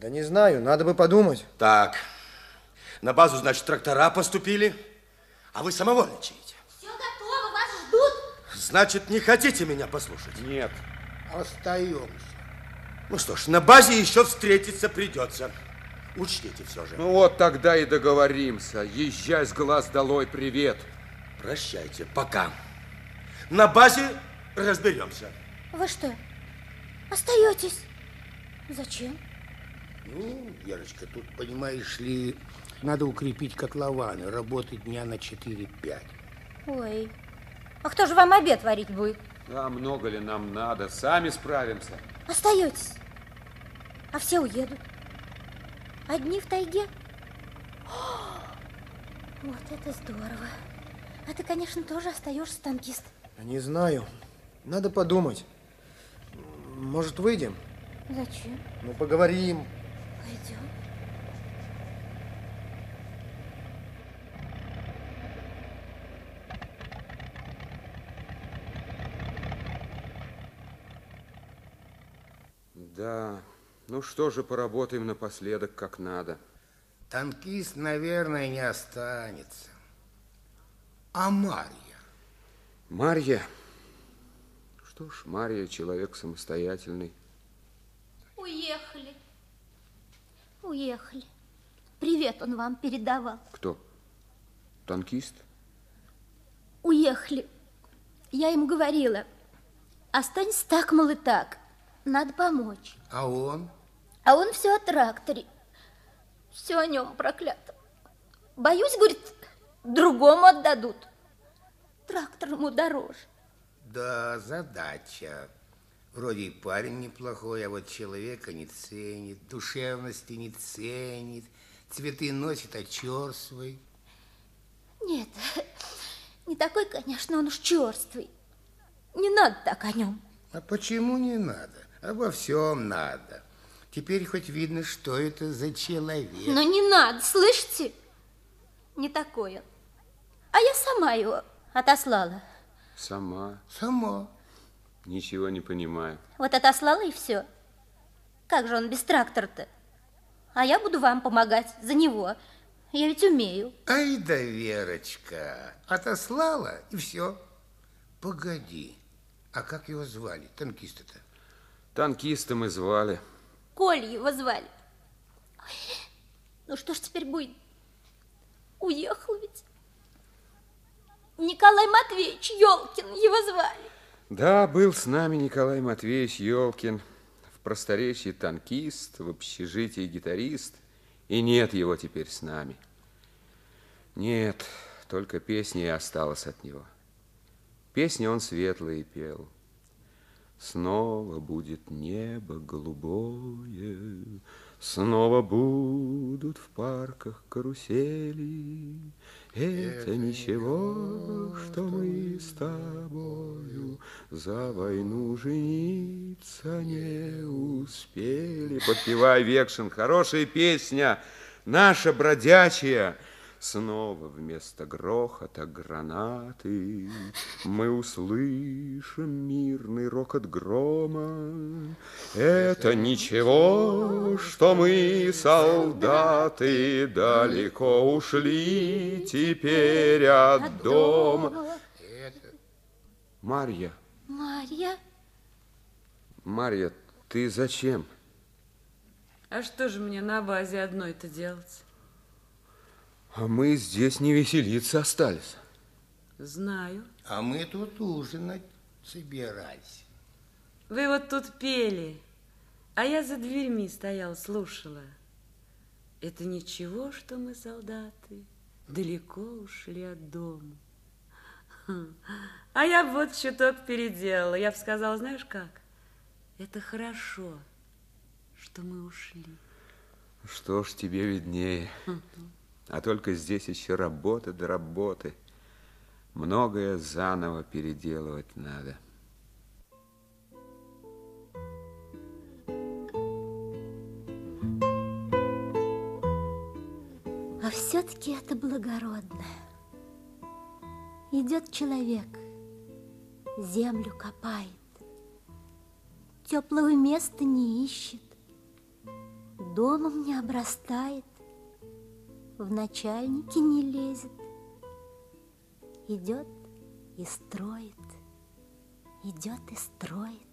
Да не знаю, надо бы подумать. Так, на базу, значит, трактора поступили, а вы самовольничаете. Все готово, вас ждут. Значит, не хотите меня послушать? Нет. Остаемся. Ну что ж, на базе еще встретиться придется. Учтите все же. Ну вот тогда и договоримся. Езжай с глаз долой, привет. Прощайте, пока. На базе разберемся. Вы что, остаетесь? Зачем? Ну, Верочка, тут, понимаешь ли, надо укрепить котлованы, работать дня на 4-5. Ой, а кто же вам обед варить будет? А много ли нам надо? Сами справимся. Остаетесь. А все уедут. Одни в тайге? Вот это здорово. А ты, конечно, тоже остаешься танкист. Не знаю. Надо подумать. Может, выйдем? Зачем? Ну, поговорим. Да, ну что же, поработаем напоследок как надо. Танкист, наверное, не останется. А Марья? Марья. Что ж, Марья человек самостоятельный. Уехали. Уехали. Привет он вам передавал. Кто? Танкист? Уехали. Я ему говорила, останься так, мол, и так. Надо помочь. А он? А он все о тракторе. Все о нем проклято. Боюсь, говорит, другому отдадут. Трактор ему дороже. Да, задача. Вроде и парень неплохой, а вот человека не ценит, душевности не ценит, цветы носит, а черствый. Нет, не такой, конечно, он уж черствый. Не надо так о нем. А почему не надо? Обо всем надо. Теперь хоть видно, что это за человек. Но не надо, слышите? Не такой он. А я сама его отослала. Сама. Сама. Ничего не понимаю. Вот отослала и все. Как же он без трактора-то? А я буду вам помогать за него. Я ведь умею. Ай да, Верочка, отослала и все. Погоди, а как его звали, танкиста-то? Танкистом и звали. Коль его звали. Ой, ну что ж теперь будет? Уехал ведь. Николай Матвеевич Ёлкин его звали. Да, был с нами Николай Матвеевич Ёлкин. В просторечии танкист, в общежитии гитарист. И нет его теперь с нами. Нет, только песня и осталась от него. Песни он светлые пел. Снова будет небо голубое, Снова будут в парках карусели. Это ничего, что мы с тобою За войну жениться не успели. Подпевай, Векшин, хорошая песня, наша бродячая. Снова вместо грохота гранаты Мы услышим мирный рокот грома. Это ничего, что мы, солдаты, Далеко ушли теперь от дома. Марья, Марья, Марья, ты зачем? А что же мне на базе одной-то делать? А мы здесь не веселиться остались. Знаю. А мы тут ужинать собирались. Вы вот тут пели, а я за дверьми стояла, слушала. Это ничего, что мы, солдаты, далеко ушли от дома. А я бы вот чуток переделала. Я бы сказала, знаешь как? Это хорошо, что мы ушли. Что ж, тебе виднее. А только здесь еще работа до работы. Многое заново переделывать надо. а все-таки это благородно. Идет человек, землю копает, теплого места не ищет, домом не обрастает, в начальники не лезет. Идет и строит, идет и строит.